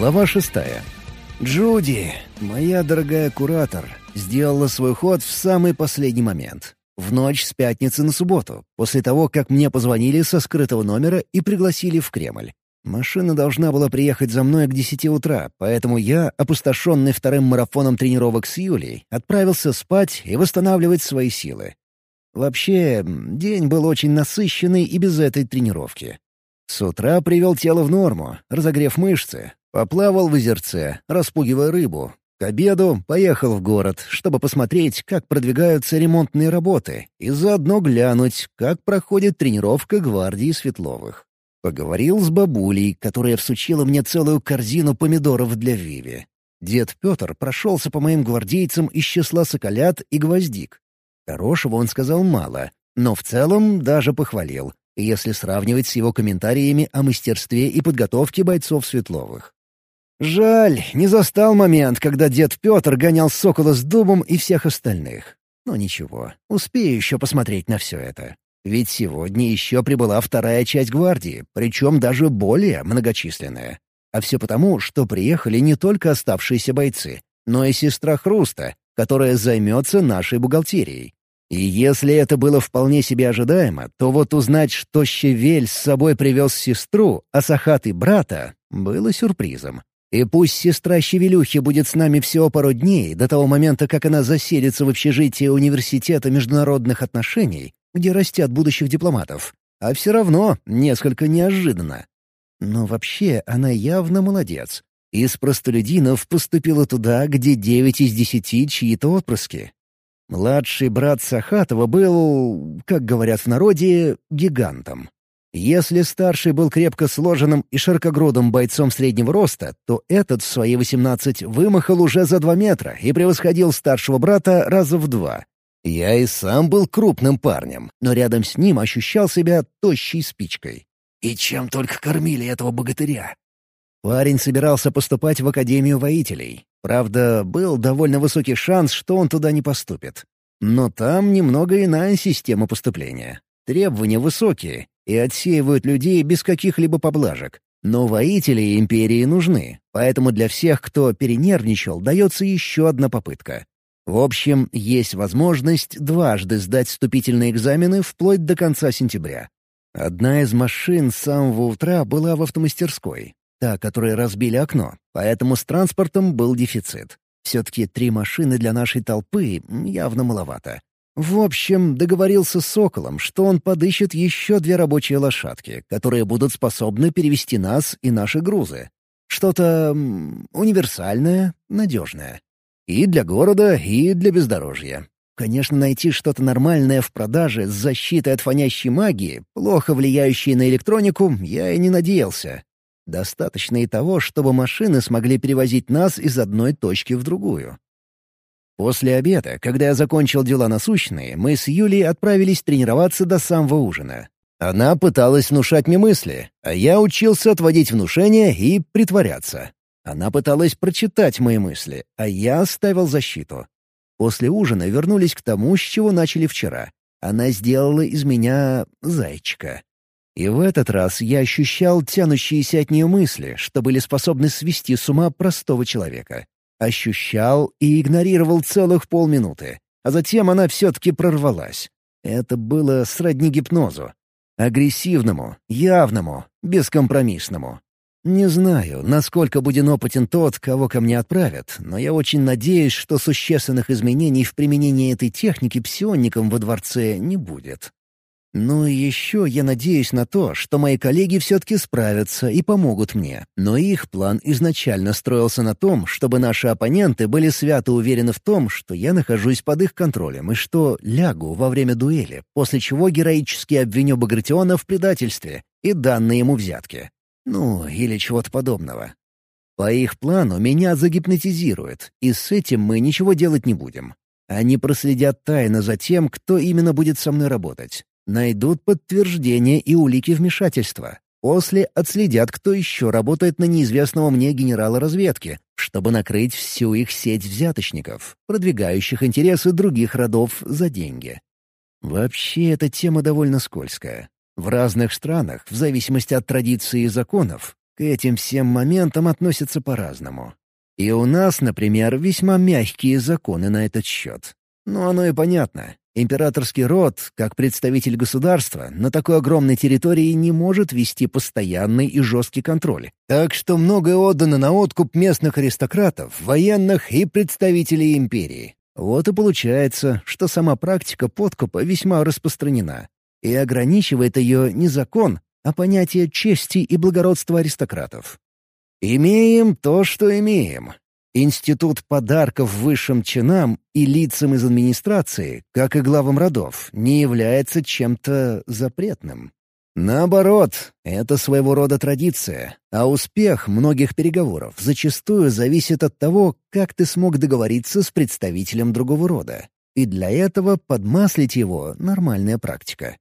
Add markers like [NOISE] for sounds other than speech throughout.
Глава шестая. Джуди, моя дорогая куратор, сделала свой ход в самый последний момент. В ночь с пятницы на субботу, после того, как мне позвонили со скрытого номера и пригласили в Кремль. Машина должна была приехать за мной к десяти утра, поэтому я, опустошенный вторым марафоном тренировок с Юлей, отправился спать и восстанавливать свои силы. Вообще, день был очень насыщенный и без этой тренировки. С утра привел тело в норму, разогрев мышцы, поплавал в озерце, распугивая рыбу. К обеду поехал в город, чтобы посмотреть, как продвигаются ремонтные работы, и заодно глянуть, как проходит тренировка гвардии Светловых. Поговорил с бабулей, которая всучила мне целую корзину помидоров для Виви. Дед Петр прошелся по моим гвардейцам из числа соколят и гвоздик. Хорошего он сказал мало, но в целом даже похвалил, если сравнивать с его комментариями о мастерстве и подготовке бойцов Светловых. Жаль, не застал момент, когда дед Петр гонял Сокола с Дубом и всех остальных. Но ничего, успею еще посмотреть на все это. Ведь сегодня еще прибыла вторая часть гвардии, причем даже более многочисленная. А все потому, что приехали не только оставшиеся бойцы, но и сестра Хруста, которая займется нашей бухгалтерией. И если это было вполне себе ожидаемо, то вот узнать, что Щевель с собой привез сестру, а Сахат и брата, было сюрпризом. И пусть сестра Щевелюхи будет с нами всего пару дней, до того момента, как она заселится в общежитие Университета международных отношений, где растят будущих дипломатов, а все равно несколько неожиданно. Но вообще она явно молодец. Из простолюдинов поступила туда, где девять из десяти чьи-то отпрыски. Младший брат Сахатова был, как говорят в народе, гигантом. Если старший был крепко сложенным и широкогрудым бойцом среднего роста, то этот в свои 18 вымахал уже за два метра и превосходил старшего брата раза в два. Я и сам был крупным парнем, но рядом с ним ощущал себя тощей спичкой. И чем только кормили этого богатыря. Парень собирался поступать в Академию воителей. Правда, был довольно высокий шанс, что он туда не поступит. Но там немного иная система поступления. Требования высокие и отсеивают людей без каких-либо поблажек. Но воители Империи нужны, поэтому для всех, кто перенервничал, дается еще одна попытка. В общем, есть возможность дважды сдать вступительные экзамены вплоть до конца сентября. Одна из машин с самого утра была в автомастерской, та, которой разбили окно, поэтому с транспортом был дефицит. Все-таки три машины для нашей толпы явно маловато. В общем, договорился с Соколом, что он подыщет еще две рабочие лошадки, которые будут способны перевести нас и наши грузы. Что-то универсальное, надежное. И для города, и для бездорожья. Конечно, найти что-то нормальное в продаже с защитой от фонящей магии, плохо влияющей на электронику, я и не надеялся. Достаточно и того, чтобы машины смогли перевозить нас из одной точки в другую. После обеда, когда я закончил дела насущные, мы с Юлей отправились тренироваться до самого ужина. Она пыталась внушать мне мысли, а я учился отводить внушения и притворяться. Она пыталась прочитать мои мысли, а я ставил защиту. После ужина вернулись к тому, с чего начали вчера. Она сделала из меня зайчика. И в этот раз я ощущал тянущиеся от нее мысли, что были способны свести с ума простого человека. Ощущал и игнорировал целых полминуты. А затем она все-таки прорвалась. Это было сродни гипнозу. Агрессивному, явному, бескомпромиссному. Не знаю, насколько будет опытен тот, кого ко мне отправят, но я очень надеюсь, что существенных изменений в применении этой техники псионникам во дворце не будет. Ну и еще я надеюсь на то, что мои коллеги все-таки справятся и помогут мне. Но их план изначально строился на том, чтобы наши оппоненты были свято уверены в том, что я нахожусь под их контролем и что лягу во время дуэли, после чего героически обвиню Багратиона в предательстве и данные ему взятки. Ну, или чего-то подобного. По их плану меня загипнотизируют, и с этим мы ничего делать не будем. Они проследят тайно за тем, кто именно будет со мной работать. Найдут подтверждение и улики вмешательства. После отследят, кто еще работает на неизвестного мне генерала разведки, чтобы накрыть всю их сеть взяточников, продвигающих интересы других родов за деньги. Вообще, эта тема довольно скользкая. В разных странах, в зависимости от традиций и законов, к этим всем моментам относятся по-разному. И у нас, например, весьма мягкие законы на этот счет. Но оно и понятно. Императорский род, как представитель государства, на такой огромной территории не может вести постоянный и жесткий контроль. Так что многое отдано на откуп местных аристократов, военных и представителей империи. Вот и получается, что сама практика подкупа весьма распространена. И ограничивает ее не закон, а понятие чести и благородства аристократов. Имеем то, что имеем, Институт подарков высшим чинам и лицам из администрации, как и главам родов, не является чем-то запретным. Наоборот, это своего рода традиция, а успех многих переговоров зачастую зависит от того, как ты смог договориться с представителем другого рода. И для этого подмаслить его — нормальная практика.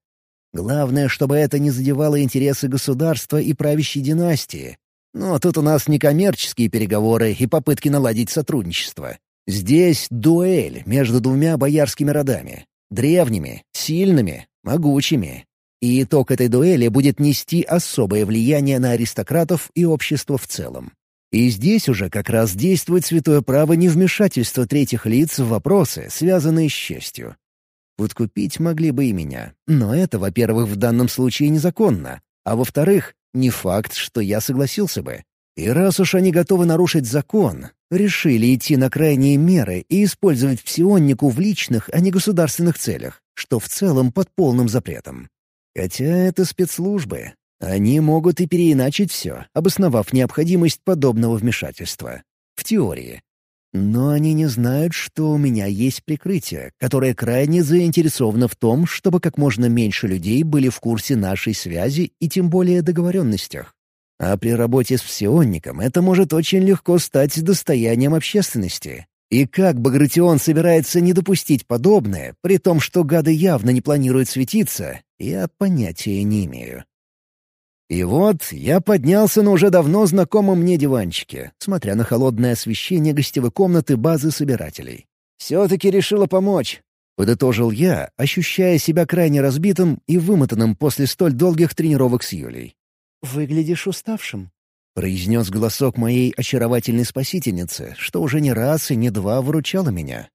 Главное, чтобы это не задевало интересы государства и правящей династии, но тут у нас не коммерческие переговоры и попытки наладить сотрудничество. Здесь дуэль между двумя боярскими родами. Древними, сильными, могучими. И итог этой дуэли будет нести особое влияние на аристократов и общество в целом. И здесь уже как раз действует святое право невмешательства третьих лиц в вопросы, связанные с честью. Подкупить могли бы и меня, но это, во-первых, в данном случае незаконно, а во-вторых, не факт, что я согласился бы. И раз уж они готовы нарушить закон, решили идти на крайние меры и использовать псионнику в личных, а не государственных целях, что в целом под полным запретом. Хотя это спецслужбы. Они могут и переиначить все, обосновав необходимость подобного вмешательства. В теории. Но они не знают, что у меня есть прикрытие, которое крайне заинтересовано в том, чтобы как можно меньше людей были в курсе нашей связи и тем более договоренностях. А при работе с псионником это может очень легко стать достоянием общественности. И как Багратион собирается не допустить подобное, при том, что гады явно не планируют светиться, я понятия не имею. И вот я поднялся на уже давно знакомом мне диванчике, смотря на холодное освещение гостевой комнаты базы собирателей. «Все-таки решила помочь», — подытожил я, ощущая себя крайне разбитым и вымотанным после столь долгих тренировок с Юлей. «Выглядишь уставшим», — произнес голосок моей очаровательной спасительницы, что уже не раз и не два выручало меня.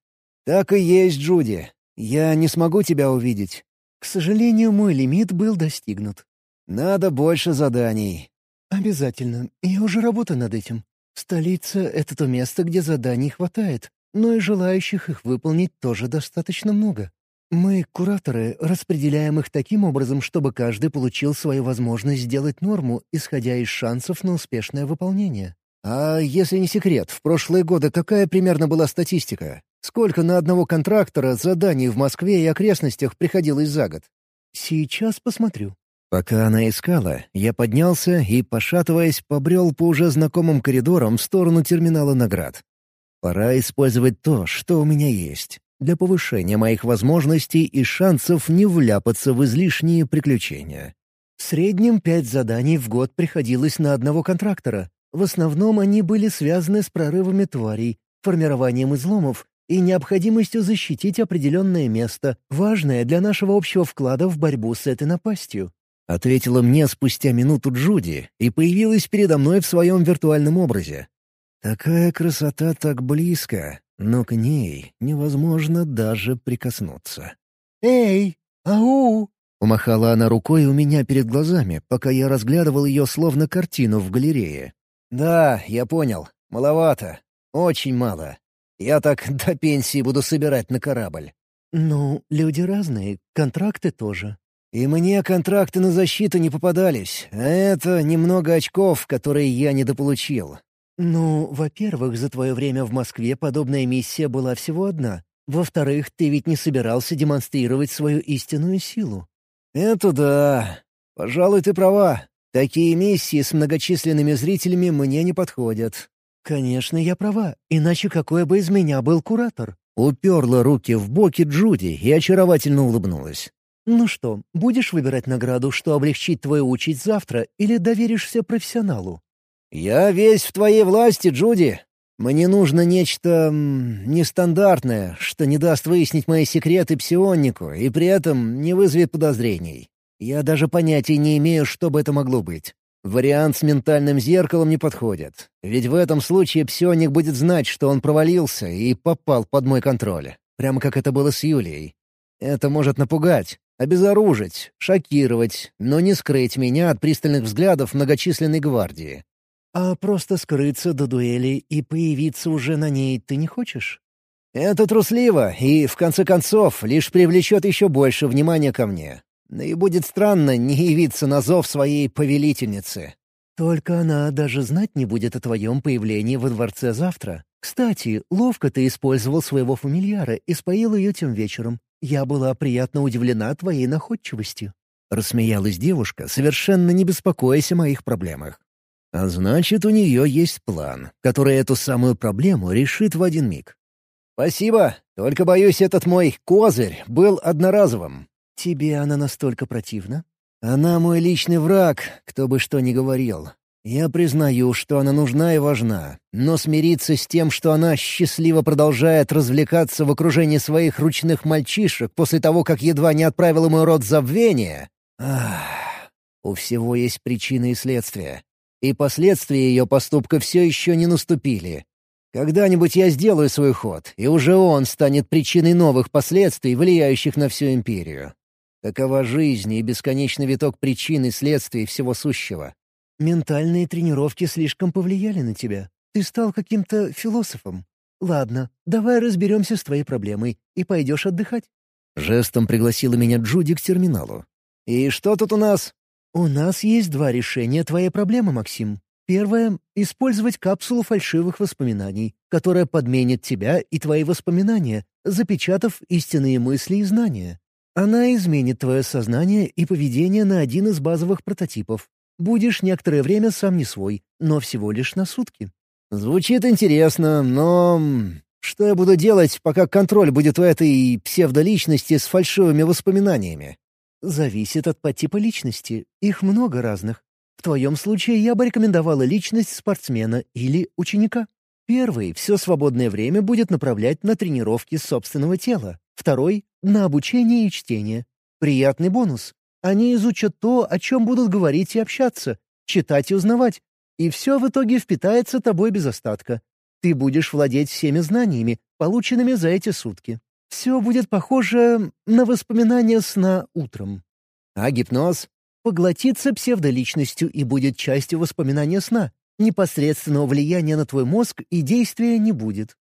«Так и есть, Джуди. Я не смогу тебя увидеть». «К сожалению, мой лимит был достигнут», надо больше заданий. Обязательно. Я уже работаю над этим. Столица — это то место, где заданий хватает, но и желающих их выполнить тоже достаточно много. Мы, кураторы, распределяем их таким образом, чтобы каждый получил свою возможность сделать норму, исходя из шансов на успешное выполнение. А если не секрет, в прошлые годы какая примерно была статистика? Сколько на одного контрактора заданий в Москве и окрестностях приходилось за год? Сейчас посмотрю. Пока она искала, я поднялся и, пошатываясь, побрел по уже знакомым коридорам в сторону терминала наград. Пора использовать то, что у меня есть, для повышения моих возможностей и шансов не вляпаться в излишние приключения. В среднем пять заданий в год приходилось на одного контрактора. В основном они были связаны с прорывами тварей, формированием изломов и необходимостью защитить определенное место, важное для нашего общего вклада в борьбу с этой напастью. — ответила мне спустя минуту Джуди и появилась передо мной в своем виртуальном образе. Такая красота так близко, но к ней невозможно даже прикоснуться. «Эй, ау!» — умахала она рукой у меня перед глазами, пока я разглядывал ее словно картину в галерее. «Да, я понял. Маловато. Очень мало. Я так до пенсии буду собирать на корабль». «Ну, люди разные, контракты тоже», и мне контракты на защиту не попадались, а это немного очков, которые я недополучил. Ну, во-первых, за твое время в Москве подобная миссия была всего одна. Во-вторых, ты ведь не собирался демонстрировать свою истинную силу. Это да. Пожалуй, ты права. Такие миссии с многочисленными зрителями мне не подходят. Конечно, я права. Иначе какой бы из меня был куратор? Уперла руки в боки Джуди и очаровательно улыбнулась. «Ну что, будешь выбирать награду, что облегчит твою учить завтра, или доверишься профессионалу?» «Я весь в твоей власти, Джуди. Мне нужно нечто... нестандартное, что не даст выяснить мои секреты псионнику и при этом не вызовет подозрений. Я даже понятия не имею, что бы это могло быть. Вариант с ментальным зеркалом не подходит, ведь в этом случае псионик будет знать, что он провалился и попал под мой контроль, прямо как это было с Юлией. Это может напугать, обезоружить, шокировать, но не скрыть меня от пристальных взглядов многочисленной гвардии. «А просто скрыться до дуэли и появиться уже на ней ты не хочешь?» «Это трусливо и, в конце концов, лишь привлечет еще больше внимания ко мне. Да и будет странно не явиться на зов своей повелительницы. Только она даже знать не будет о твоем появлении во дворце завтра. Кстати, ловко ты использовал своего фамильяра и споил ее тем вечером. Я была приятно удивлена твоей находчивостью». Рассмеялась девушка, совершенно не беспокоясь о моих проблемах. А значит, у нее есть план, который эту самую проблему решит в один миг. «Спасибо, только, боюсь, этот мой козырь был одноразовым. «Тебе она настолько противна?» «Она мой личный враг, кто бы что ни говорил. Я признаю, что она нужна и важна, но смириться с тем, что она счастливо продолжает развлекаться в окружении своих ручных мальчишек после того, как едва не отправила мой род забвения... Ах, у всего есть причины и следствия. И последствия ее поступка все еще не наступили. Когда-нибудь я сделаю свой ход, и уже он станет причиной новых последствий, влияющих на всю империю. Такова жизнь и бесконечный виток причин и следствий всего сущего. Ментальные тренировки слишком повлияли на тебя. Ты стал каким-то философом. Ладно, давай разберемся с твоей проблемой и пойдешь отдыхать. Жестом пригласила меня Джуди к терминалу. «И что тут у нас?» «У нас есть два решения твоей проблемы, Максим. Первое — использовать капсулу фальшивых воспоминаний, которая подменит тебя и твои воспоминания, запечатав истинные мысли и знания. Она изменит твое сознание и поведение на один из базовых прототипов. Будешь некоторое время сам не свой, но всего лишь на сутки. Звучит интересно, но... Что я буду делать, пока контроль будет у этой псевдоличности с фальшивыми воспоминаниями? Зависит от подтипа личности. Их много разных. В твоем случае я бы рекомендовала личность спортсмена или ученика. Первый все свободное время будет направлять на тренировки собственного тела. Второй — на обучение и чтение. Приятный бонус. Они изучат то, о чем будут говорить и общаться, читать и узнавать. И все в итоге впитается тобой без остатка. Ты будешь владеть всеми знаниями, полученными за эти сутки. Все будет похоже на воспоминания сна утром. А гипноз? Поглотится псевдоличностью и будет частью воспоминания сна. Непосредственного влияния на твой мозг и действия не будет.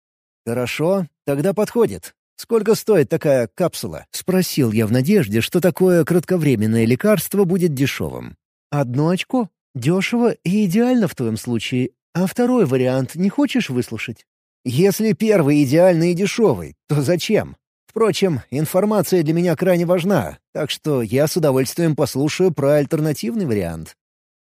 Хорошо, тогда подходит. «Сколько стоит такая капсула?» — спросил я в надежде, что такое кратковременное лекарство будет дешевым. «Одно очко. Дешево и идеально в твоем случае. А второй вариант не хочешь выслушать?» «Если первый идеальный и дешевый, то зачем? Впрочем, информация для меня крайне важна, так что я с удовольствием послушаю про альтернативный вариант».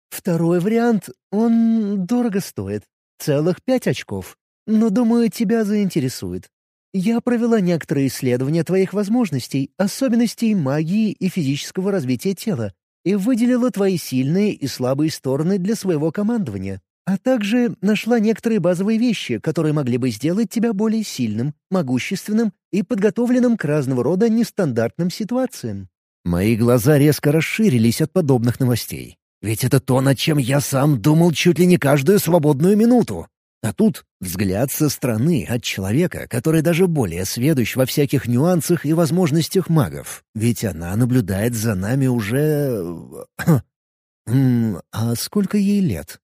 «Второй вариант, он дорого стоит. Целых пять очков. Но, думаю, тебя заинтересует. Я провела некоторые исследования твоих возможностей, особенностей магии и физического развития тела, и выделила твои сильные и слабые стороны для своего командования, а также нашла некоторые базовые вещи, которые могли бы сделать тебя более сильным, могущественным и подготовленным к разного рода нестандартным ситуациям». Мои глаза резко расширились от подобных новостей. Ведь это то, над чем я сам думал чуть ли не каждую свободную минуту. А тут взгляд со стороны от человека, который даже более сведущ во всяких нюансах и возможностях магов. Ведь она наблюдает за нами уже... [CLEARS THROAT] а сколько ей лет?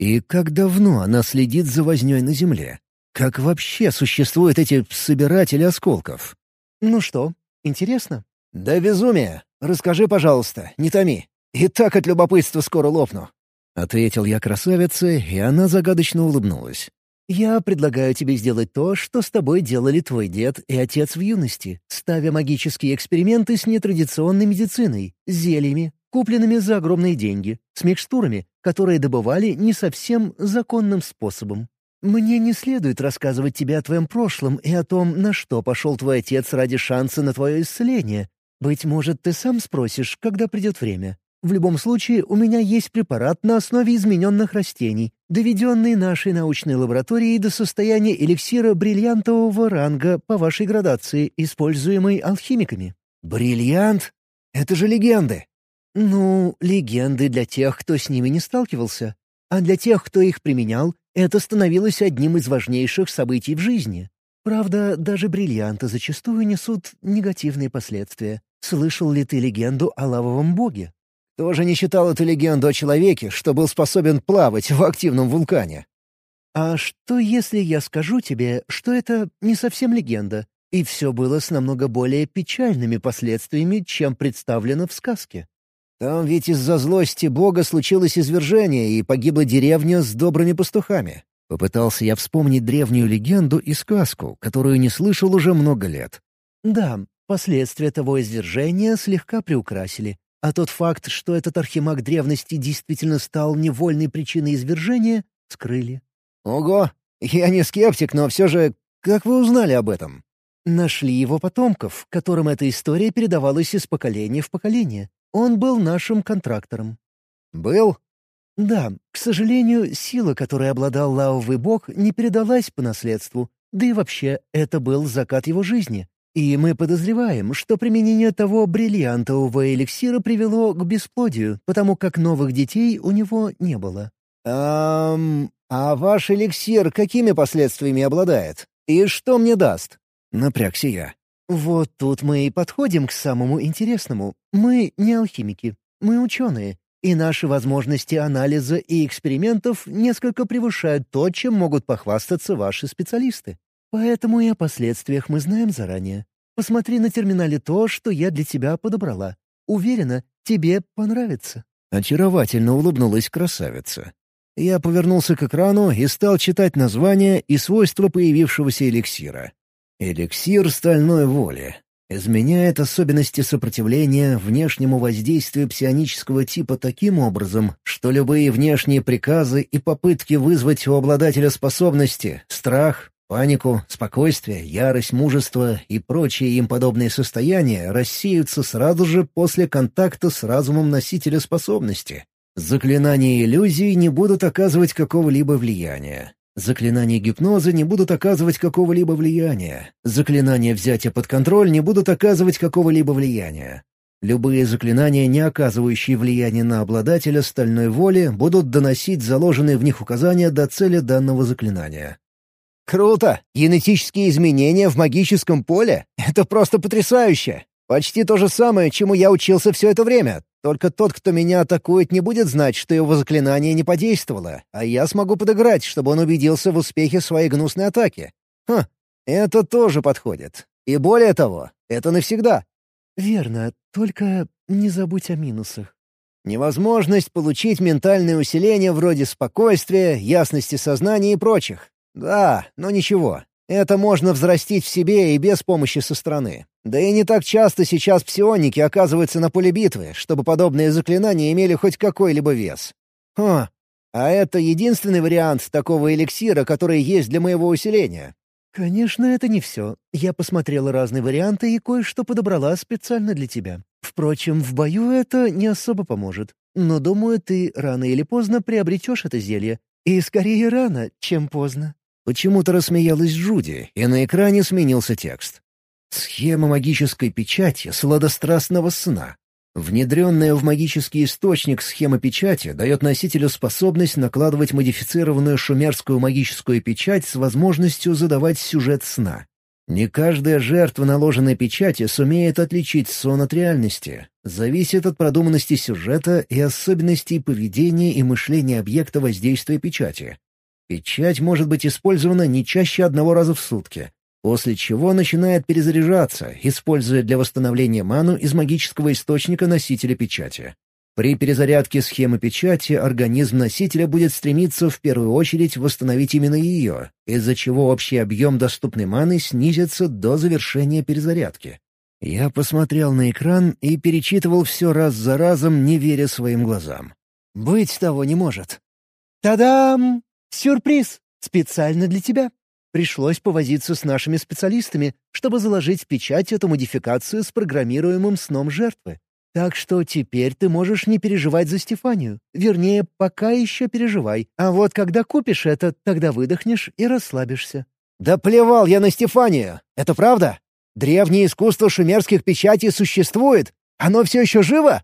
И как давно она следит за вознёй на Земле? Как вообще существуют эти собиратели осколков? Ну что, интересно? Да безумие! Расскажи, пожалуйста, не томи. И так от любопытства скоро лопну. — ответил я красавице, и она загадочно улыбнулась. «Я предлагаю тебе сделать то, что с тобой делали твой дед и отец в юности, ставя магические эксперименты с нетрадиционной медициной, зельями, купленными за огромные деньги, с микстурами, которые добывали не совсем законным способом. Мне не следует рассказывать тебе о твоем прошлом и о том, на что пошел твой отец ради шанса на твое исцеление. Быть может, ты сам спросишь, когда придет время. В любом случае, у меня есть препарат на основе измененных растений, доведенный нашей научной лабораторией до состояния эликсира бриллиантового ранга по вашей градации, используемый алхимиками». «Бриллиант? Это же легенды!» Ну, легенды для тех, кто с ними не сталкивался. А для тех, кто их применял, это становилось одним из важнейших событий в жизни. Правда, даже бриллианты зачастую несут негативные последствия. Слышал ли ты легенду о лавовом боге? Тоже не читал эту легенду о человеке, что был способен плавать в активном вулкане. А что, если я скажу тебе, что это не совсем легенда, и все было с намного более печальными последствиями, чем представлено в сказке? Там ведь из-за злости Бога случилось извержение, и погибла деревня с добрыми пастухами. Попытался я вспомнить древнюю легенду и сказку, которую не слышал уже много лет. Да, последствия того извержения слегка приукрасили. А тот факт, что этот архимаг древности действительно стал невольной причиной извержения, скрыли. Ого! Я не скептик, но все же... Как вы узнали об этом? Нашли его потомков, которым эта история передавалась из поколения в поколение. Он был нашим контрактором. Был? Да, к сожалению, сила, которой обладал лавовый бог, не передалась по наследству. Да и вообще, это был закат его жизни. И мы подозреваем, что применение того бриллиантового эликсира привело к бесплодию, потому как новых детей у него не было. «Эм... А ваш эликсир какими последствиями обладает? И что мне даст?» Напрягся я. Вот тут мы и подходим к самому интересному. Мы не алхимики, мы ученые, и наши возможности анализа и экспериментов несколько превышают то, чем могут похвастаться ваши специалисты. Поэтому и о последствиях мы знаем заранее. Посмотри на терминале то, что я для тебя подобрала. Уверена, тебе понравится». Очаровательно улыбнулась красавица. Я повернулся к экрану и стал читать название и свойства появившегося эликсира. Эликсир стальной воли. Изменяет особенности сопротивления внешнему воздействию псионического типа таким образом, что любые внешние приказы и попытки вызвать у обладателя способности — страх, панику, спокойствие, ярость, мужество и прочие им подобные состояния рассеются сразу же после контакта с разумом носителя способности. Заклинания иллюзий не будут оказывать какого-либо влияния. Заклинания гипноза не будут оказывать какого-либо влияния. Заклинания взятия под контроль не будут оказывать какого-либо влияния. Любые заклинания, не оказывающие влияния на обладателя стальной воли, будут доносить заложенные в них указания до цели данного заклинания. «Круто! Генетические изменения в магическом поле? Это просто потрясающе! Почти то же самое, чему я учился все это время, только тот, кто меня атакует, не будет знать, что его заклинание не подействовало, а я смогу подыграть, чтобы он убедился в успехе своей гнусной атаки. Хм, это тоже подходит. И более того, это навсегда. Верно, только не забудь о минусах. Невозможность получить ментальное усиление вроде спокойствия, ясности сознания и прочих. Да, но ничего. Это можно взрастить в себе и без помощи со стороны. Да и не так часто сейчас псионики оказываются на поле битвы, чтобы подобные заклинания имели хоть какой-либо вес. Хм, а это единственный вариант такого эликсира, который есть для моего усиления. «Конечно, это не все. Я посмотрела разные варианты и кое-что подобрала специально для тебя. Впрочем, в бою это не особо поможет. Но, думаю, ты рано или поздно приобретешь это зелье. И скорее рано, чем поздно». Почему-то рассмеялась Джуди, и на экране сменился текст. Схема магической печати сладострастного сна. Внедренная в магический источник схема печати дает носителю способность накладывать модифицированную шумерскую магическую печать с возможностью задавать сюжет сна. Не каждая жертва наложенной печати сумеет отличить сон от реальности. Зависит от продуманности сюжета и особенностей поведения и мышления объекта воздействия печати. Печать может быть использована не чаще одного раза в сутки, после чего начинает перезаряжаться, используя для восстановления ману из магического источника носителя печати. При перезарядке схемы печати организм носителя будет стремиться в первую очередь восстановить именно ее, из-за чего общий объем доступной маны снизится до завершения перезарядки. Я посмотрел на экран и перечитывал все раз за разом, не веря своим глазам. «Быть того не может». «Та-дам!» Сюрприз! Специально для тебя. Пришлось повозиться с нашими специалистами, чтобы заложить в печать эту модификацию с программируемым сном жертвы. Так что теперь ты можешь не переживать за Стефанию. Вернее, пока еще переживай. А вот когда купишь это, тогда выдохнешь и расслабишься. «Да плевал я на Стефанию! Это правда? Древнее искусство шумерских печатей существует? Оно все еще живо?»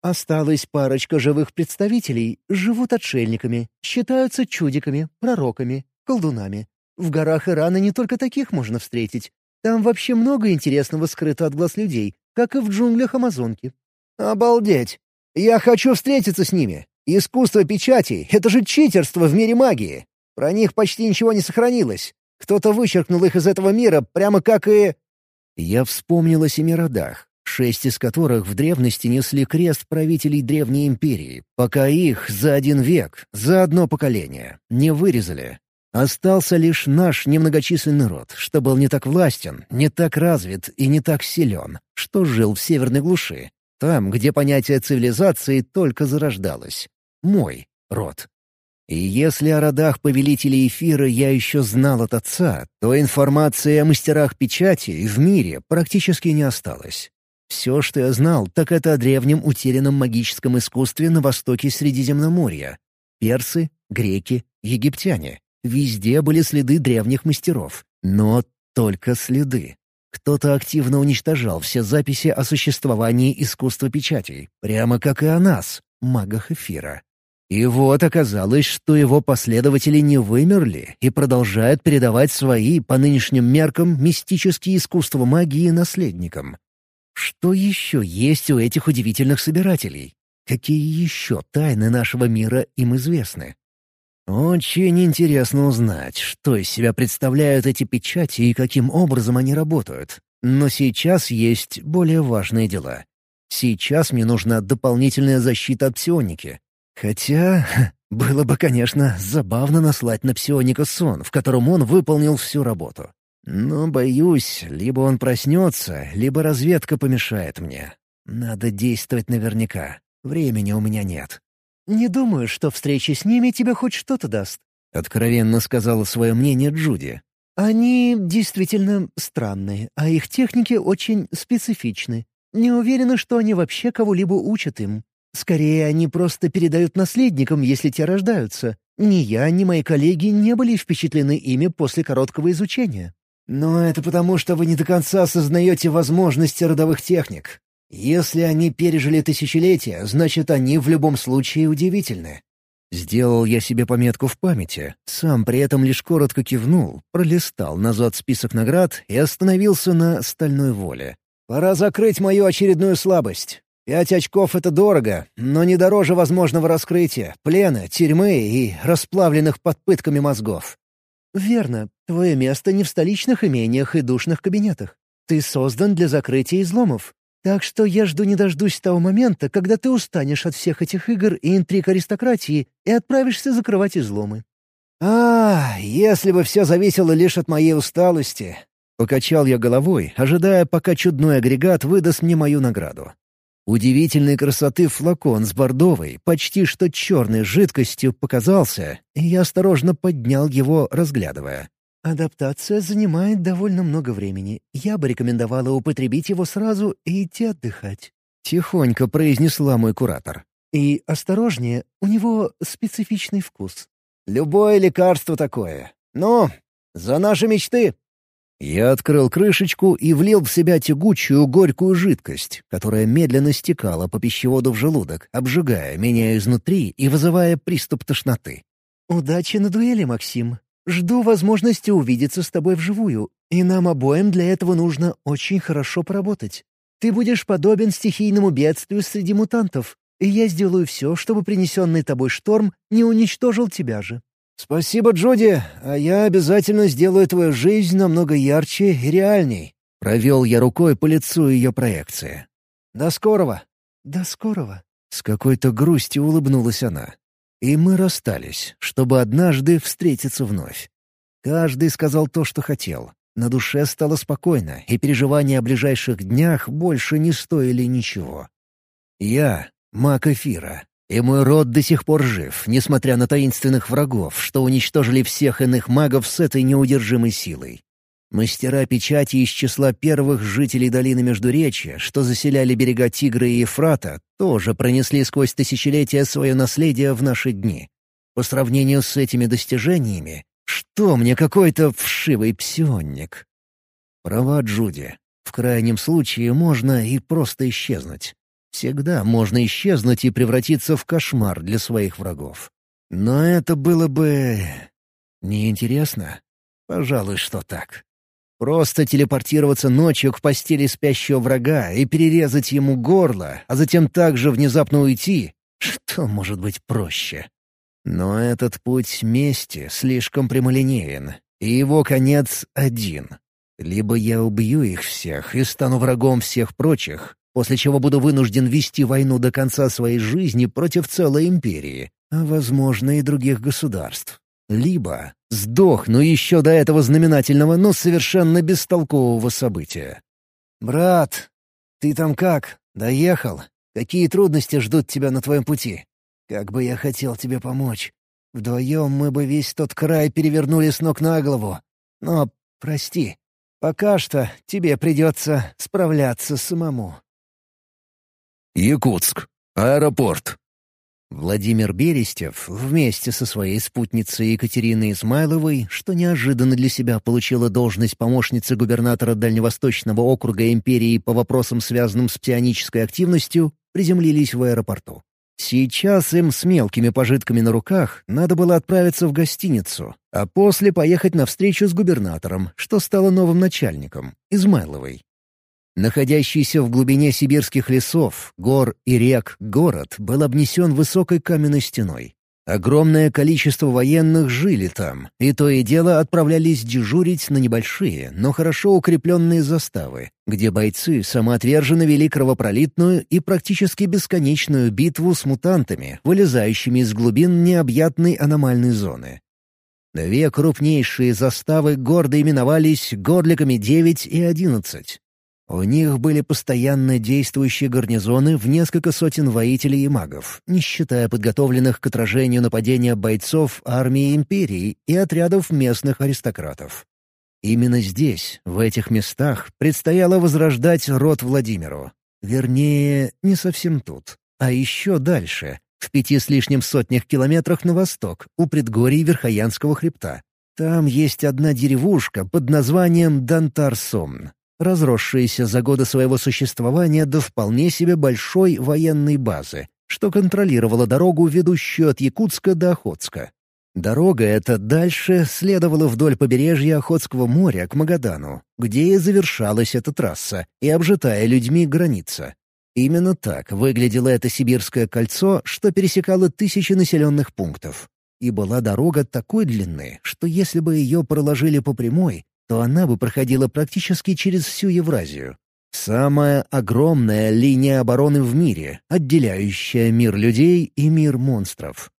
Осталась парочка живых представителей, живут отшельниками, считаются чудиками, пророками, колдунами. В горах Ирана не только таких можно встретить. Там вообще много интересного скрыто от глаз людей, как и в джунглях Амазонки. «Обалдеть! Я хочу встретиться с ними! Искусство печати — это же читерство в мире магии! Про них почти ничего не сохранилось. Кто-то вычеркнул их из этого мира, прямо как и...» Я вспомнил о семи родах, шесть из которых в древности несли крест правителей Древней Империи, пока их за один век, за одно поколение, не вырезали. Остался лишь наш немногочисленный род, что был не так властен, не так развит и не так силен, что жил в северной глуши, там, где понятие цивилизации только зарождалось. Мой род. И если о родах повелителей эфира я еще знал от отца, то информации о мастерах печати в мире практически не осталось. Все, что я знал, так это о древнем утерянном магическом искусстве на востоке Средиземноморья. Персы, греки, египтяне. Везде были следы древних мастеров. Но только следы. Кто-то активно уничтожал все записи о существовании искусства печатей, прямо как и о нас, магах эфира. И вот оказалось, что его последователи не вымерли и продолжают передавать свои, по нынешним меркам, мистические искусства магии наследникам. Что еще есть у этих удивительных собирателей? Какие еще тайны нашего мира им известны? Очень интересно узнать, что из себя представляют эти печати и каким образом они работают. Но сейчас есть более важные дела. Сейчас мне нужна дополнительная защита от псионики. Хотя, [LAUGHS] было бы, конечно, забавно наслать на псионика сон, в котором он выполнил всю работу. Но, боюсь, либо он проснется, либо разведка помешает мне. Надо действовать наверняка. Времени у меня нет. «Не думаю, что встреча с ними тебе хоть что-то даст», — откровенно сказала свое мнение Джуди. «Они действительно странные, а их техники очень специфичны. Не уверена, что они вообще кого-либо учат им. Скорее, они просто передают наследникам, если те рождаются. Ни я, ни мои коллеги не были впечатлены ими после короткого изучения. Но это потому, что вы не до конца осознаете возможности родовых техник. Если они пережили тысячелетия, значит, они в любом случае удивительны. Сделал я себе пометку в памяти, сам при этом лишь коротко кивнул, пролистал назад список наград и остановился на стальной воле. «Пора закрыть мою очередную слабость. Пять очков — это дорого, но не дороже возможного раскрытия, плена, тюрьмы и расплавленных под пытками мозгов. «Верно. Твое место не в столичных имениях и душных кабинетах. Ты создан для закрытия изломов. Так что я жду не дождусь того момента, когда ты устанешь от всех этих игр и интриг аристократии и отправишься закрывать изломы». «А, если бы все зависело лишь от моей усталости!» Покачал я головой, ожидая, пока чудной агрегат выдаст мне мою награду. Удивительной красоты флакон с бордовой, почти что черной жидкостью показался, и я осторожно поднял его, разглядывая. «Адаптация занимает довольно много времени. Я бы рекомендовала употребить его сразу и идти отдыхать», — тихонько произнесла мой куратор. «И осторожнее, у него специфичный вкус». «Любое лекарство такое. Ну, за наши мечты!» Я открыл крышечку и влил в себя тягучую горькую жидкость, которая медленно стекала по пищеводу в желудок, обжигая меня изнутри и вызывая приступ тошноты. «Удачи на дуэли, Максим. Жду возможности увидеться с тобой вживую, и нам обоим для этого нужно очень хорошо поработать. Ты будешь подобен стихийному бедствию среди мутантов, и я сделаю все, чтобы принесенный тобой шторм не уничтожил тебя же». «Спасибо, Джоди, а я обязательно сделаю твою жизнь намного ярче и реальней». Провел я рукой по лицу ее проекции. «До скорого». «До скорого». С какой-то грустью улыбнулась она. И мы расстались, чтобы однажды встретиться вновь. Каждый сказал то, что хотел. На душе стало спокойно, и переживания о ближайших днях больше не стоили ничего. Я — маг эфира, и мой род до сих пор жив, несмотря на таинственных врагов, что уничтожили всех иных магов с этой неудержимой силой. Мастера печати из числа первых жителей долины Междуречья, что заселяли берега Тигра и Ефрата, тоже пронесли сквозь тысячелетия свое наследие в наши дни. По сравнению с этими достижениями, что мне какой-то вшивый псионник? Права Джуди. В крайнем случае можно и просто исчезнуть. Всегда можно исчезнуть и превратиться в кошмар для своих врагов. Но это было бы... неинтересно. Пожалуй, что так. Просто телепортироваться ночью к постели спящего врага и перерезать ему горло, а затем также внезапно уйти — что может быть проще? Но этот путь мести слишком прямолинеен, и его конец один. Либо я убью их всех и стану врагом всех прочих, после чего буду вынужден вести войну до конца своей жизни против целой империи, а, возможно, и других государств. Либо сдохну еще до этого знаменательного, но совершенно бестолкового события. «Брат, ты там как? Доехал? Какие трудности ждут тебя на твоем пути? Как бы я хотел тебе помочь. Вдвоем мы бы весь тот край перевернули с ног на голову. Но, прости, пока что тебе придется справляться самому». Якутск. Аэропорт. Владимир Берестев вместе со своей спутницей Екатериной Измайловой, что неожиданно для себя получила должность помощницы губернатора Дальневосточного округа империи по вопросам, связанным с псионической активностью, приземлились в аэропорту. Сейчас им с мелкими пожитками на руках надо было отправиться в гостиницу, а после поехать на встречу с губернатором, что стало новым начальником, Измайловой. Находящийся в глубине сибирских лесов, гор и рек город был обнесен высокой каменной стеной. Огромное количество военных жили там, и то и дело отправлялись дежурить на небольшие, но хорошо укрепленные заставы, где бойцы самоотверженно вели кровопролитную и практически бесконечную битву с мутантами, вылезающими из глубин необъятной аномальной зоны. Две крупнейшие заставы гордо именовались «Горликами 9» и «11». У них были постоянно действующие гарнизоны в несколько сотен воителей и магов, не считая подготовленных к отражению нападения бойцов армии империи и отрядов местных аристократов. Именно здесь, в этих местах, предстояло возрождать род Владимиру. Вернее, не совсем тут, а еще дальше, в пяти с лишним сотнях километрах на восток, у предгорий Верхоянского хребта. Там есть одна деревушка под названием Дантар-Сомн, разросшиеся за годы своего существования до вполне себе большой военной базы, что контролировала дорогу, ведущую от Якутска до Охотска. Дорога эта дальше следовала вдоль побережья Охотского моря к Магадану, где и завершалась эта трасса и обжитая людьми граница. Именно так выглядело это сибирское кольцо, что пересекало тысячи населенных пунктов. И была дорога такой длины, что если бы ее проложили по прямой, то она бы проходила практически через всю Евразию. Самая огромная линия обороны в мире, отделяющая мир людей и мир монстров.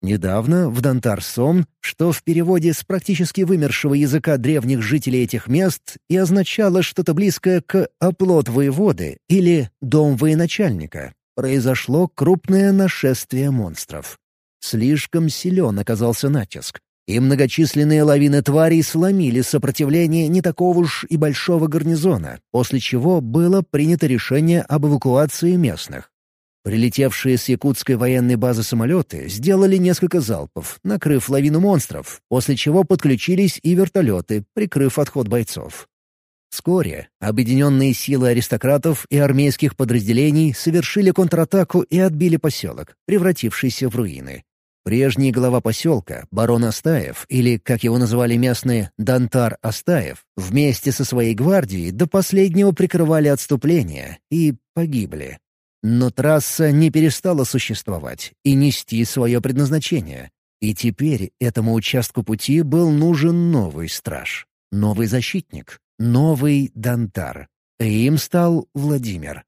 Недавно в Дантар-Сон, что в переводе с практически вымершего языка древних жителей этих мест и означало что-то близкое к «оплот воеводы» или «дом военачальника», произошло крупное нашествие монстров. Слишком силен оказался натиск, и многочисленные лавины тварей сломили сопротивление не такого уж и большого гарнизона, после чего было принято решение об эвакуации местных. Прилетевшие с якутской военной базы самолеты сделали несколько залпов, накрыв лавину монстров, после чего подключились и вертолеты, прикрыв отход бойцов. Вскоре объединенные силы аристократов и армейских подразделений совершили контратаку и отбили поселок, превратившийся в руины. Прежний глава поселка, барон Астаев, или, как его называли местные, Дантар Астаев, вместе со своей гвардией до последнего прикрывали отступление и погибли. Но трасса не перестала существовать и нести свое предназначение. И теперь этому участку пути был нужен новый страж, новый защитник, новый Дантар. И им стал Владимир.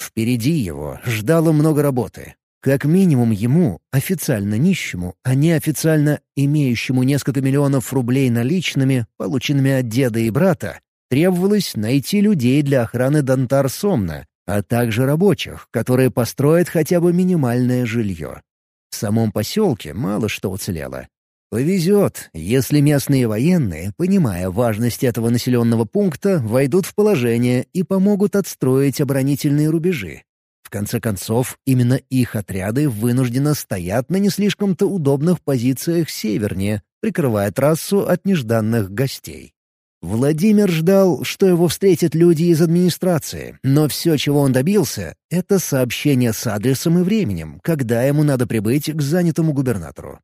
Впереди его ждало много работы, как минимум ему, официально нищему, а не официально имеющему несколько миллионов рублей наличными, полученными от деда и брата, требовалось найти людей для охраны Дантар-Сомна, а также рабочих, которые построят хотя бы минимальное жилье. В самом поселке мало что уцелело. Повезет, если местные военные, понимая важность этого населенного пункта, войдут в положение и помогут отстроить оборонительные рубежи. В конце концов, именно их отряды вынужденно стоят на не слишком-то удобных позициях севернее, прикрывая трассу от нежданных гостей. Владимир ждал, что его встретят люди из администрации, но все, чего он добился, — это сообщение с адресом и временем, когда ему надо прибыть к занятому губернатору.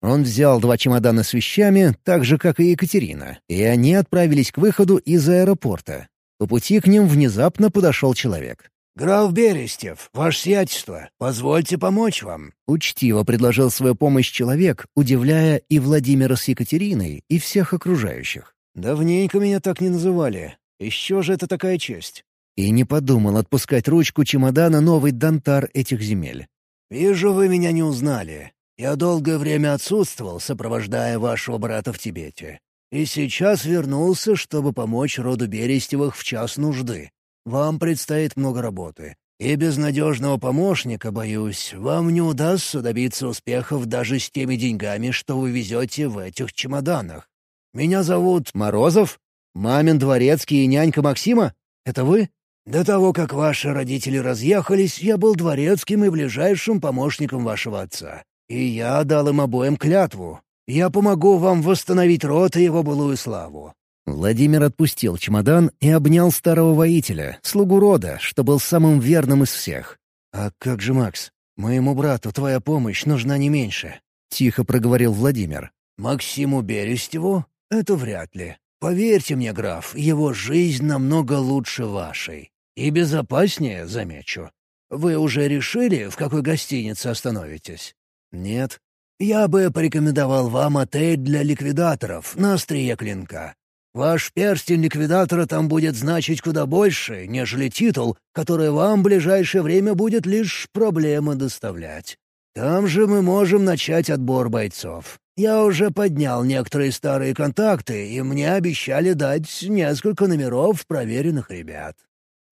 Он взял два чемодана с вещами, так же, как и Екатерина, и они отправились к выходу из аэропорта. По пути к ним внезапно подошел человек. «Граф Берестев, ваше сиятельство, позвольте помочь вам». Учтиво предложил свою помощь человек, удивляя и Владимира с Екатериной, и всех окружающих. «Давненько меня так не называли. Еще же это такая честь». И не подумал отпускать ручку чемодана новый дантар этих земель. «Вижу, вы меня не узнали. Я долгое время отсутствовал, сопровождая вашего брата в Тибете. И сейчас вернулся, чтобы помочь роду Берестевых в час нужды. Вам предстоит много работы. И без надежного помощника, боюсь, вам не удастся добиться успехов даже с теми деньгами, что вы везете в этих чемоданах. Меня зовут Морозов? Мамин дворецкий и нянька Максима? Это вы?» «До того, как ваши родители разъехались, я был дворецким и ближайшим помощником вашего отца. И я дал им обоим клятву. Я помогу вам восстановить род и его былую славу». Владимир отпустил чемодан и обнял старого воителя, слугу рода, что был самым верным из всех. «А как же Макс? Моему брату твоя помощь нужна не меньше», — тихо проговорил Владимир. «Максиму Берестеву это вряд ли. Поверьте мне, граф, его жизнь намного лучше вашей. И безопаснее, замечу. Вы уже решили, в какой гостинице остановитесь? Нет. Я бы порекомендовал вам отель для ликвидаторов на острие клинка. Ваш перстень ликвидатора там будет значить куда больше, нежели титул, который вам в ближайшее время будет лишь проблемы доставлять. Там же мы можем начать отбор бойцов. Я уже поднял некоторые старые контакты, и мне обещали дать несколько номеров проверенных ребят».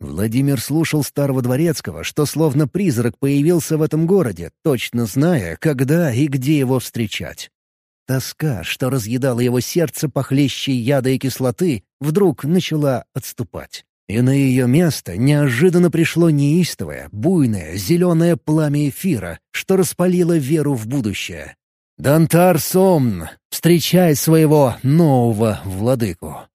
Владимир слушал старого дворецкого, что словно призрак появился в этом городе, точно зная, когда и где его встречать. Тоска, что разъедала его сердце похлеще яда и кислоты, вдруг начала отступать. И на ее место неожиданно пришло неистовое, буйное, зеленое пламя эфира, что распалило веру в будущее. «Дантар Сомн, встречай своего нового владыку!»